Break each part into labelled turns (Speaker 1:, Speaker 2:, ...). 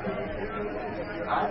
Speaker 1: er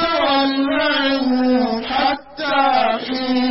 Speaker 1: فتولوا حتى حين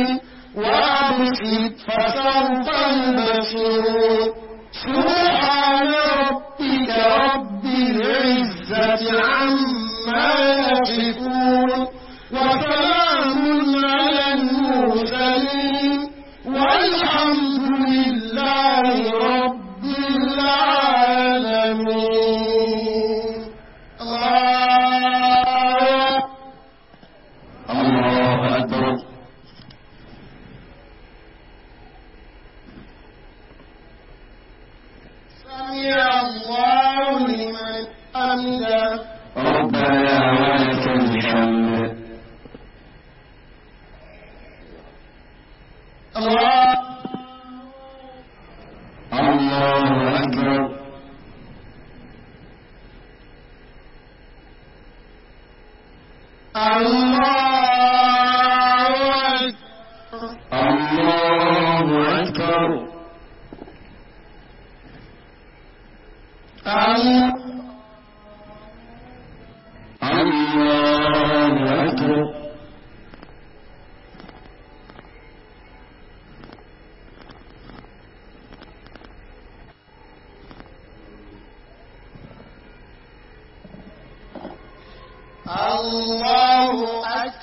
Speaker 1: الله
Speaker 2: أكبر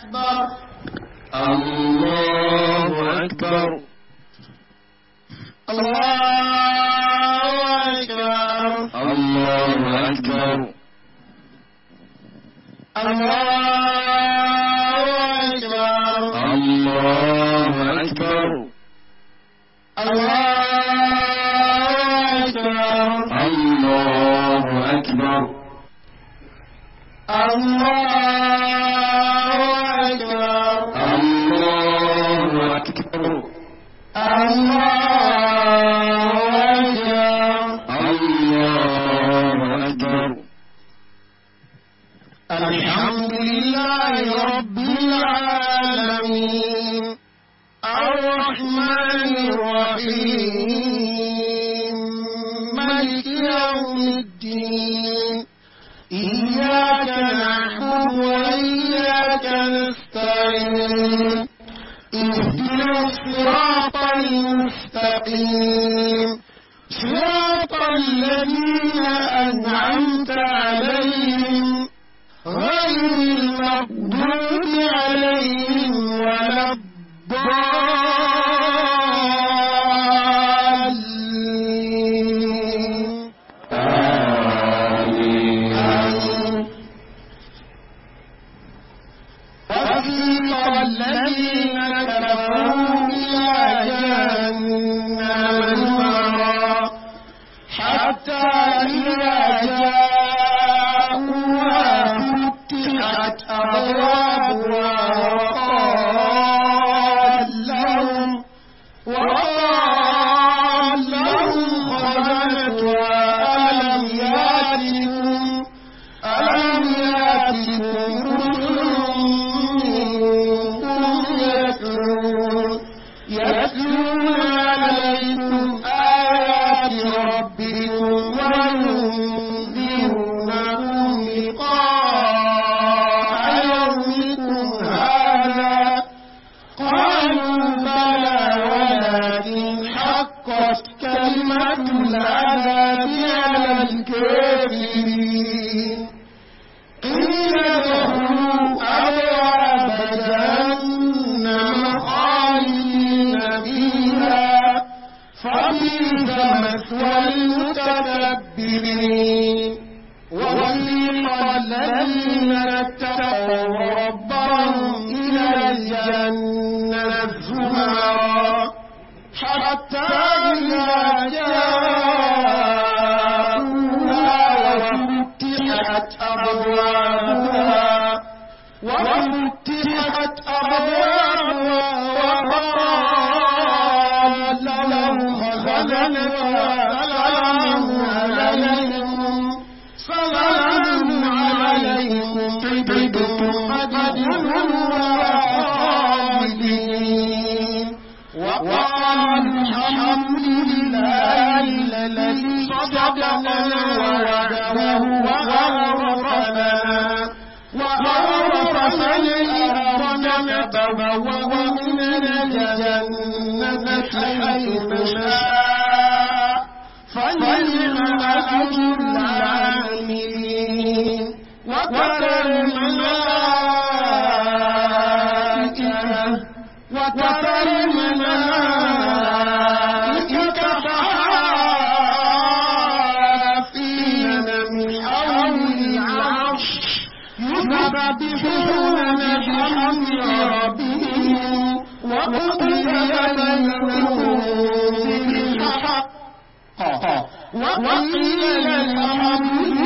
Speaker 2: مدبرين وفي قلبنا وقضي بينهم بالحق وقيل الحمد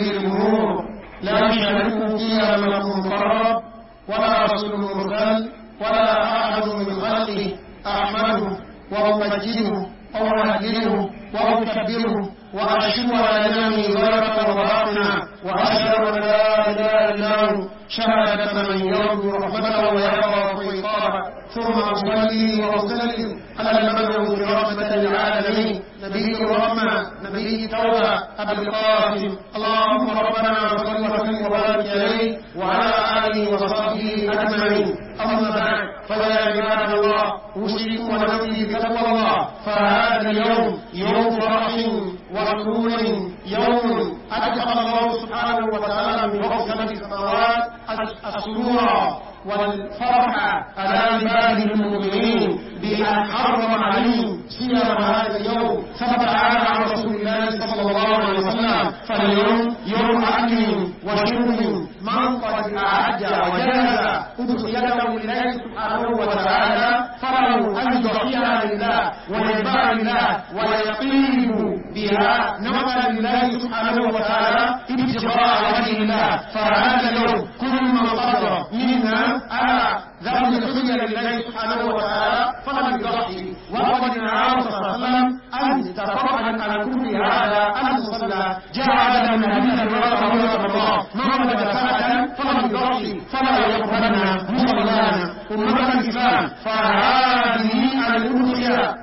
Speaker 2: بتدبير الأمور لا يشاركه فيها ملك مقرب ولا رسول ورسول يوم أدخل الله سبحانه وتعالى من فوق سبع السماوات السرور والفرح على عباده المؤمنين بأن حرم عليهم سيما هذا اليوم. ثبت على عن رسول الله صلى الله عليه وسلم. فاليوم يوم أكل وشرب. من قد أعد وجاز أدخل لله سبحانه وتعالى الله أن يضحيها لله ويذبح لله ويقيم بها. نفسا لله سبحانه وتعالى ابتغاء وجه الله. فهذا اليوم كل ما قدر منها على ذهب الدنيا لله سبحانه وتعالى فلم يضحي وقد نعم صلى الله عليه وسلم أن تفرد على كل هذا أن جعل جاء على النبي صلى الله مرمد سنه فلم يضحي فلا يقبلنا مصلانا أمة الإسلام فهذه الامنيه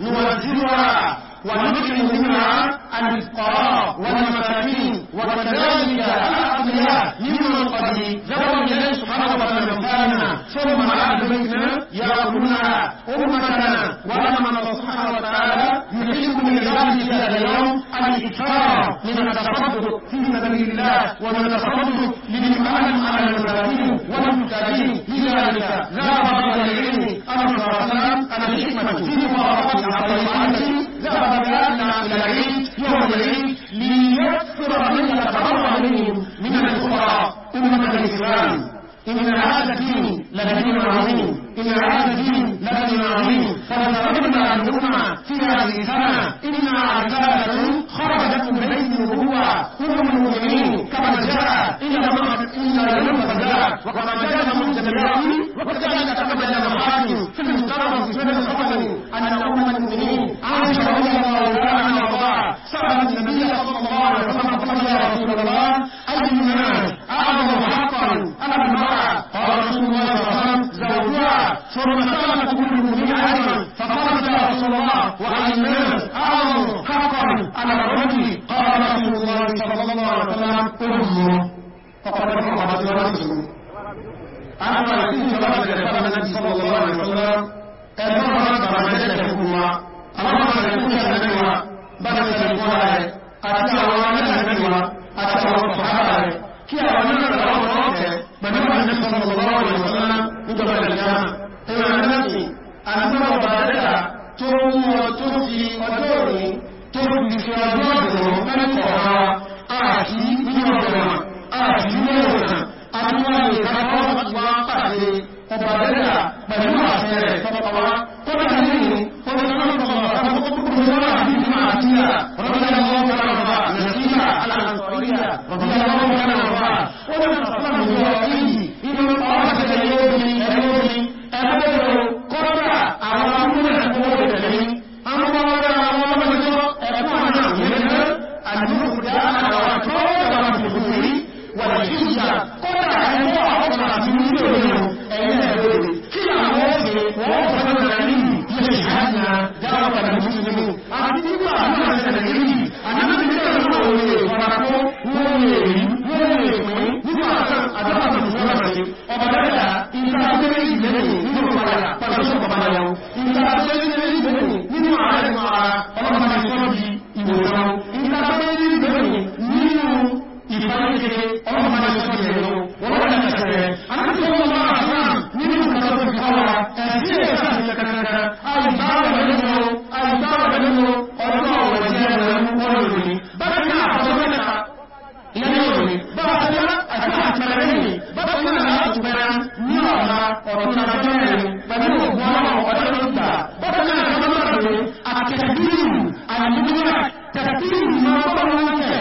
Speaker 2: نوجهها ونجزي منها الفقراء والمساكين وكذلك الاغنياء ممن قد ذكر اليه سبحانه وتعالى مقامنا ثم أهل بيتنا ياكلونها أمتنا ولما سبحانه وتعالى يحب من عباده في هذا اليوم الاكثار من التصدق في سبيل الله ومن التصدق للمعلم على المساكين والمحتاجين لذلك لا بد للعلم أن الرسول الحكمة. في مباركه عطيه Zababiyar na rẹ̀ pẹ̀lú ògùn ọlọ́run ọjọ́ ló gbà bọ́tọ̀ náà lọ́dọ́ lọ́dọ̀ àtẹ̀tẹ̀bírù àyàmúgbọ́n tẹ̀tẹ̀bírù mọ́ ọlọ́run tẹ̀.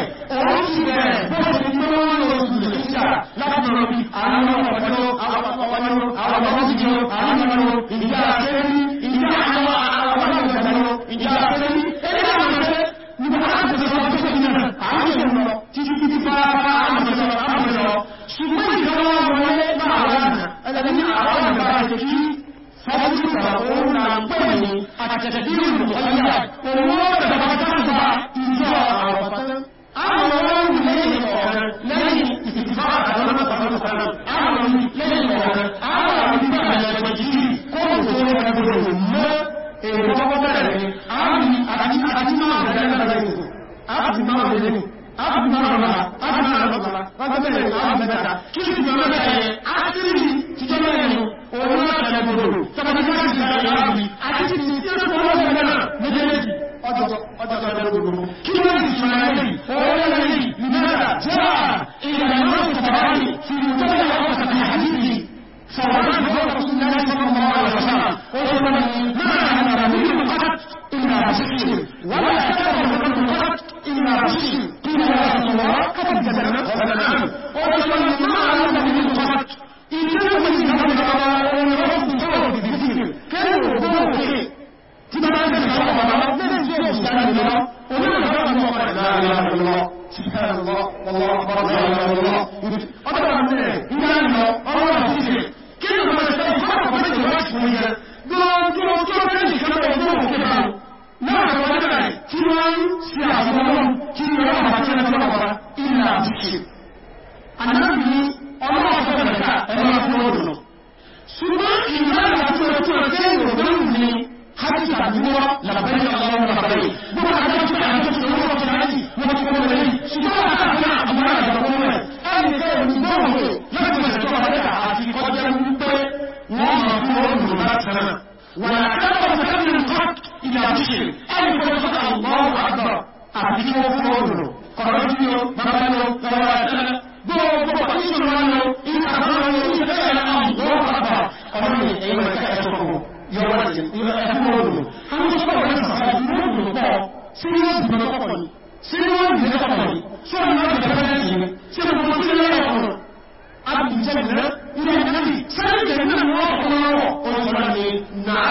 Speaker 2: Not.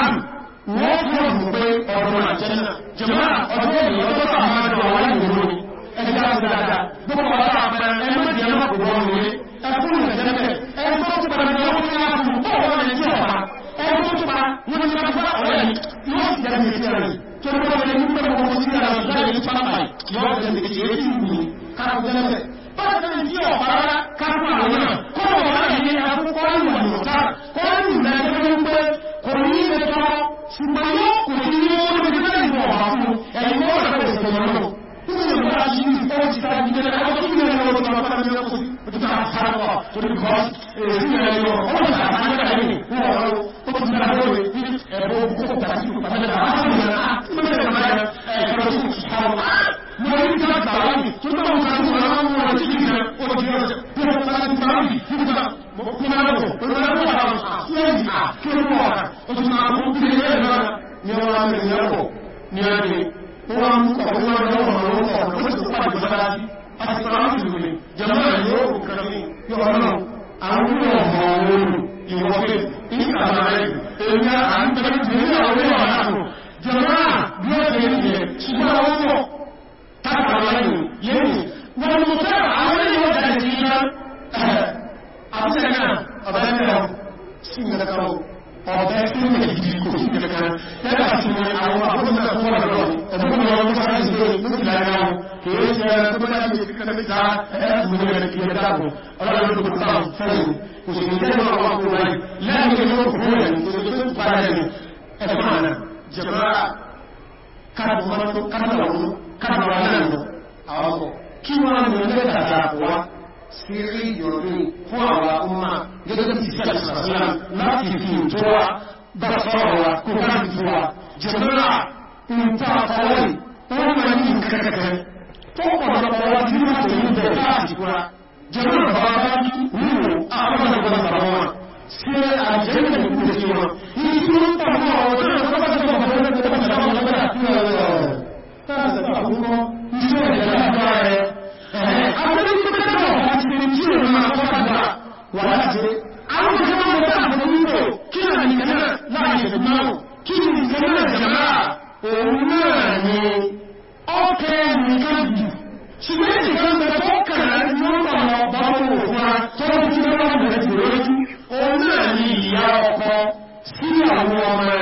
Speaker 2: sí nǹkan kan ọ̀bẹ sí nǹkan gidi kò sí nǹkan kan yàtọ̀ sí ni àwọn abúlé náà fún ọ̀rọ̀ ẹ̀bùn ní ọdún sáré sí lókè láyé wọn kì í ṣe ẹran tó bá ti kíkẹ́ mẹ́ta ẹ̀ẹ́dùn ní ẹ̀rẹ́ kí ẹ dáàbò ọlọ́run tó kọta fẹ́rù kò sì ní jẹ́ ọ̀rọ̀ ọkùnrin lẹ́yìn tó yóò fún ẹ̀ kò sì tó pa ẹ̀ ẹ̀fọn àná jẹ̀bọ́ra káàbọ̀ mọ́tò káàbọ̀ àwọn káàbọ̀ àwọn náà lọ àwọn kí wọ́n á mú ẹgbẹ́ tàbí àpò wa sí ríjì ọdún fún àwọn akúnmà gẹ́gẹ́ bí sí àṣàṣàṣà láti fi ìjọ wa bá sọ́rọ̀ wa kó láti fi wa jẹ́mọ́lá nǹkan àfọwọ́rì wọ́n máa ní kẹ́kẹ́kẹ́ tó pọ̀lọpọ̀ wa tí wọ́n tẹ̀lé ń bẹ̀rẹ̀ láti kúra jẹ́mọ́lá bàbá bá ní wúwo àwọn ọ̀gbọ̀n bàbá wọn sí àjẹ́mọ̀ ìpínlẹ̀ sí wọn ní tí wọ́n tàbí àwọn ọ̀gbọ̀n bàbá bá ti wọ́n bàbá bá ti wọ́n bàbá bá ti wọ́n wà sí àwọn ọmọ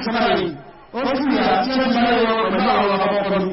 Speaker 2: ìsìláyìn ó sì àti ẹ̀sìláyìn ọ̀pẹ̀lú àwọn ọmọkùnrin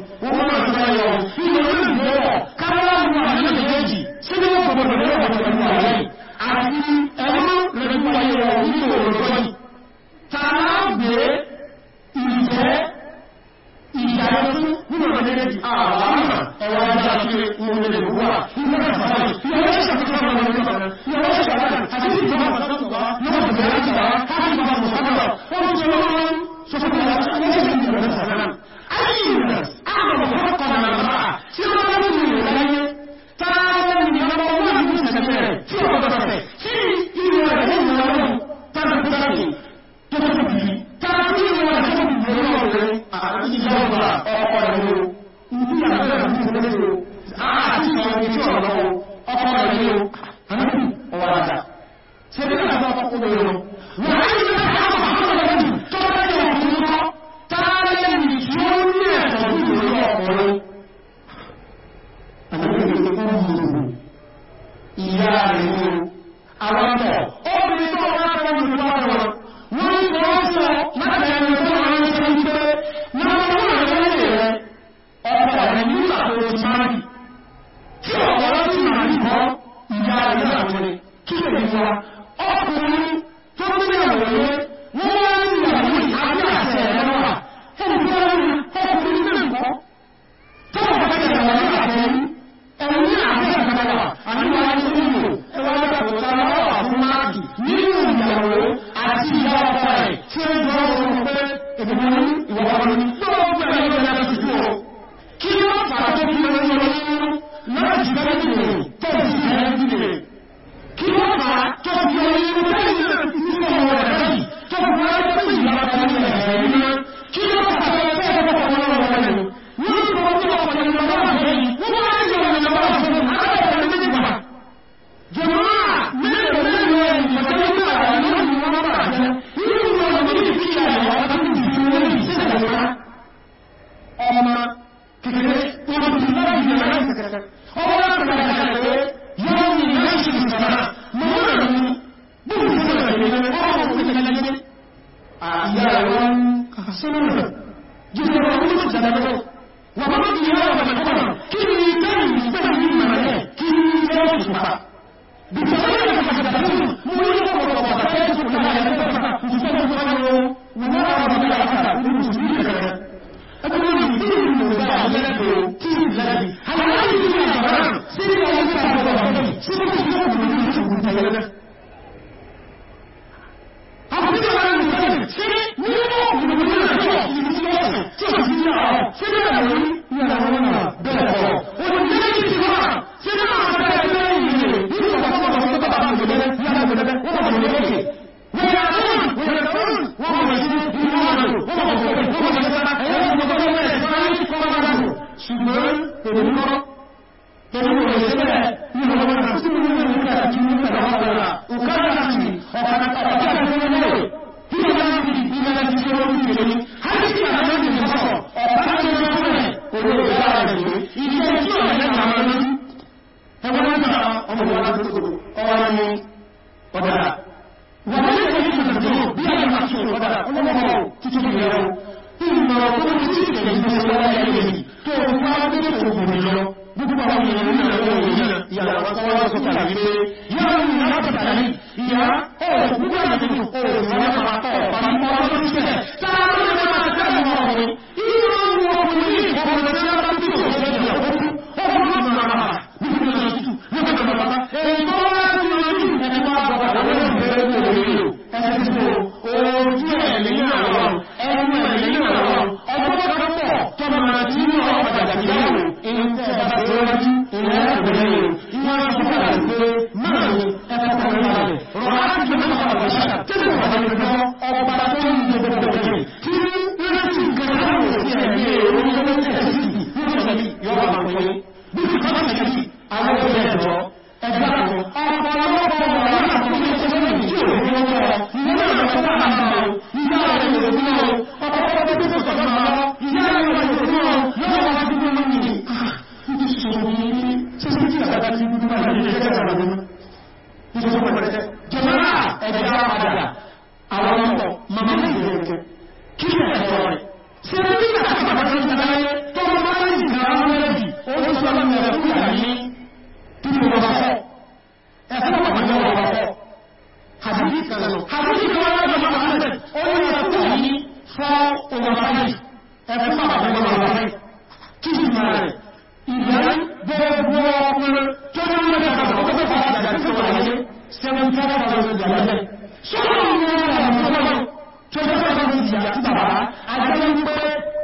Speaker 2: ìyà sí bàbá. Ajẹ́ wípé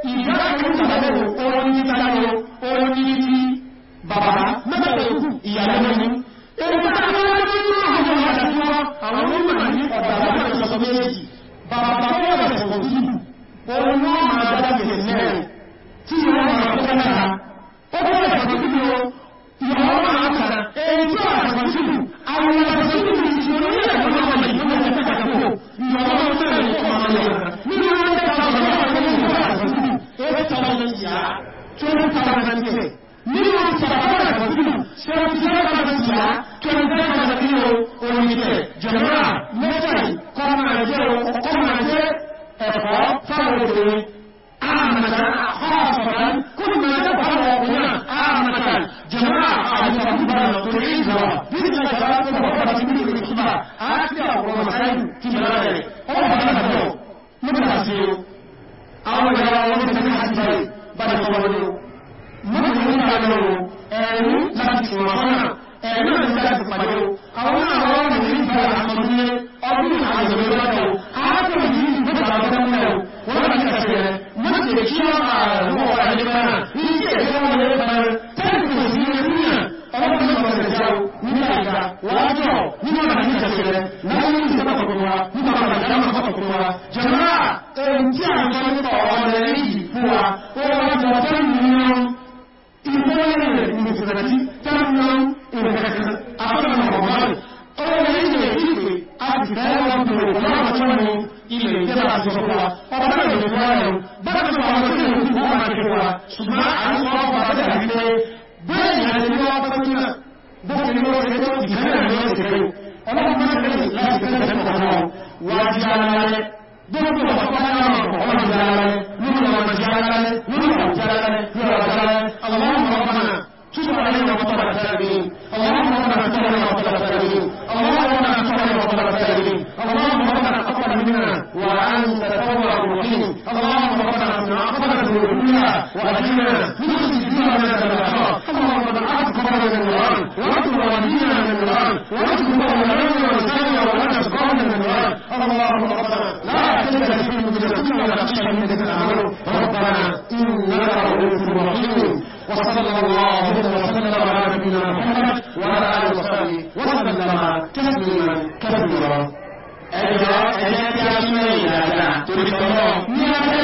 Speaker 2: ìyá kan kashe na yi sama kuma kuma ba da sama kuma ഇല്ലാത്ത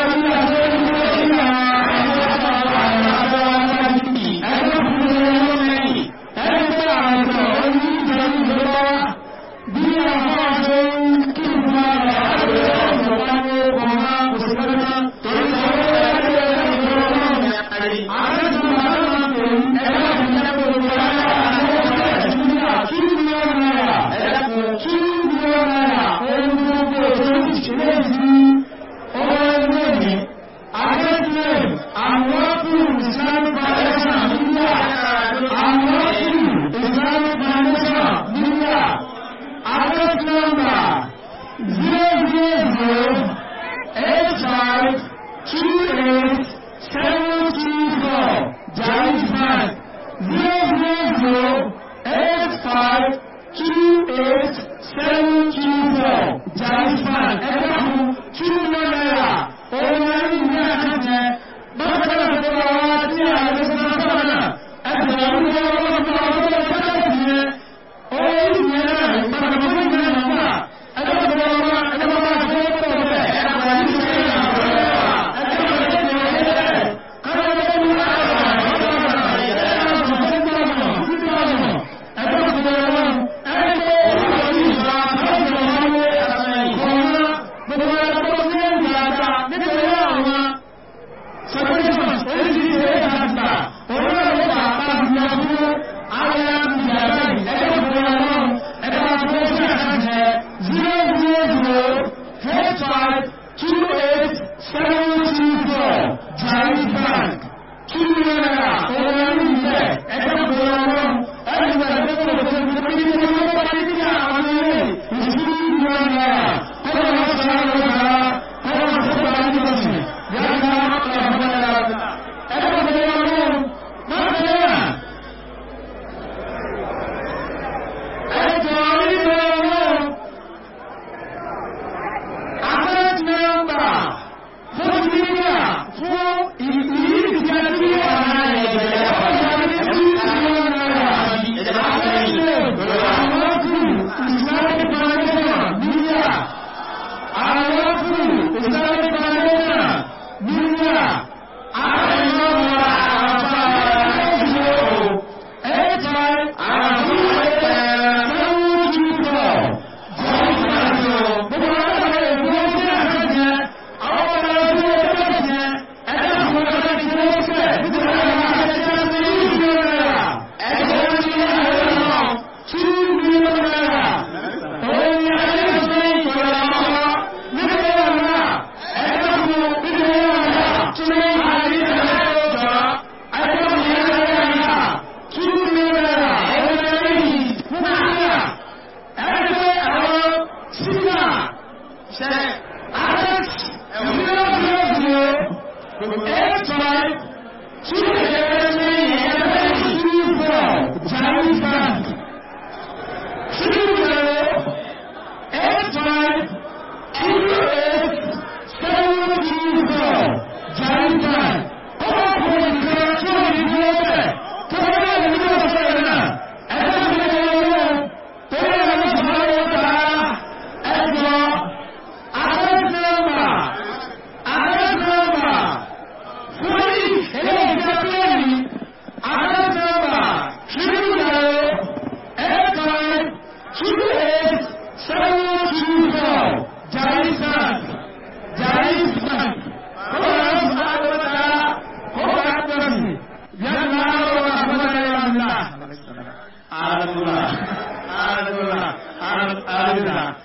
Speaker 2: Aruna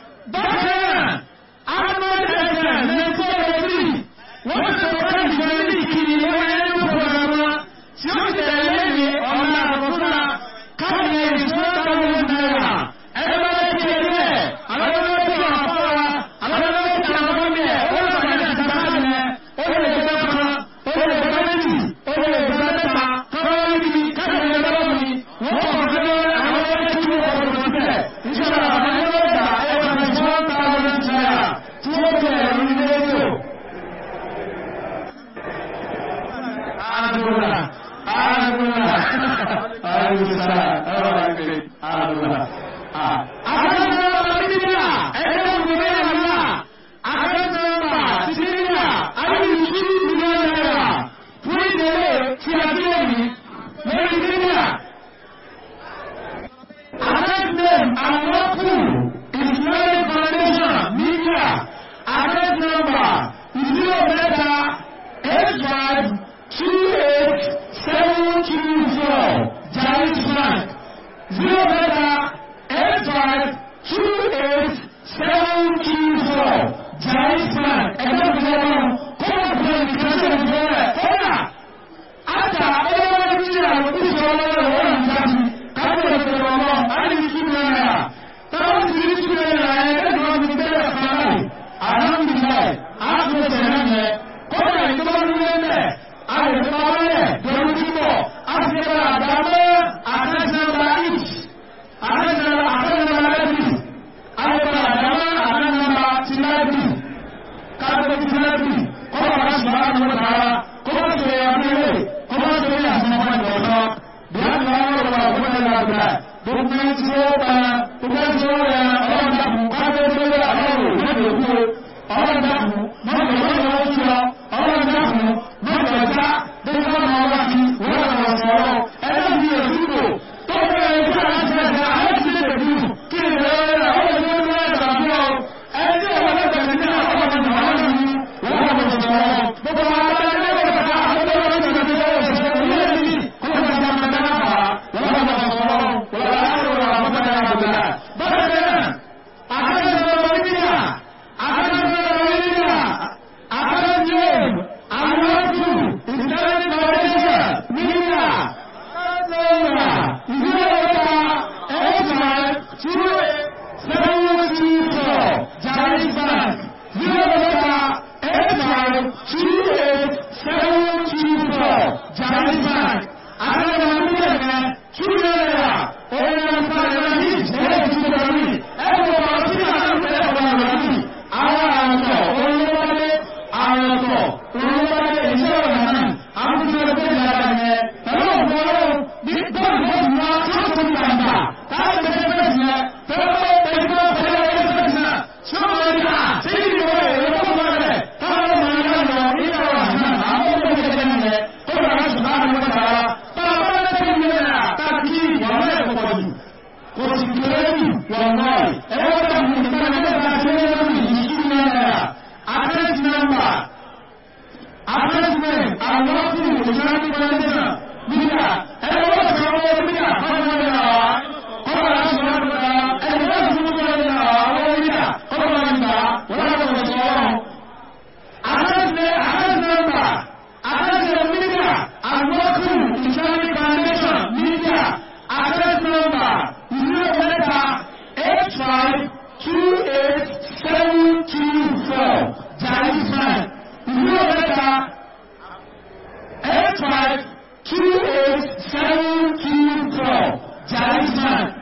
Speaker 2: Five, two, eight, seven, two, four, Jasmine.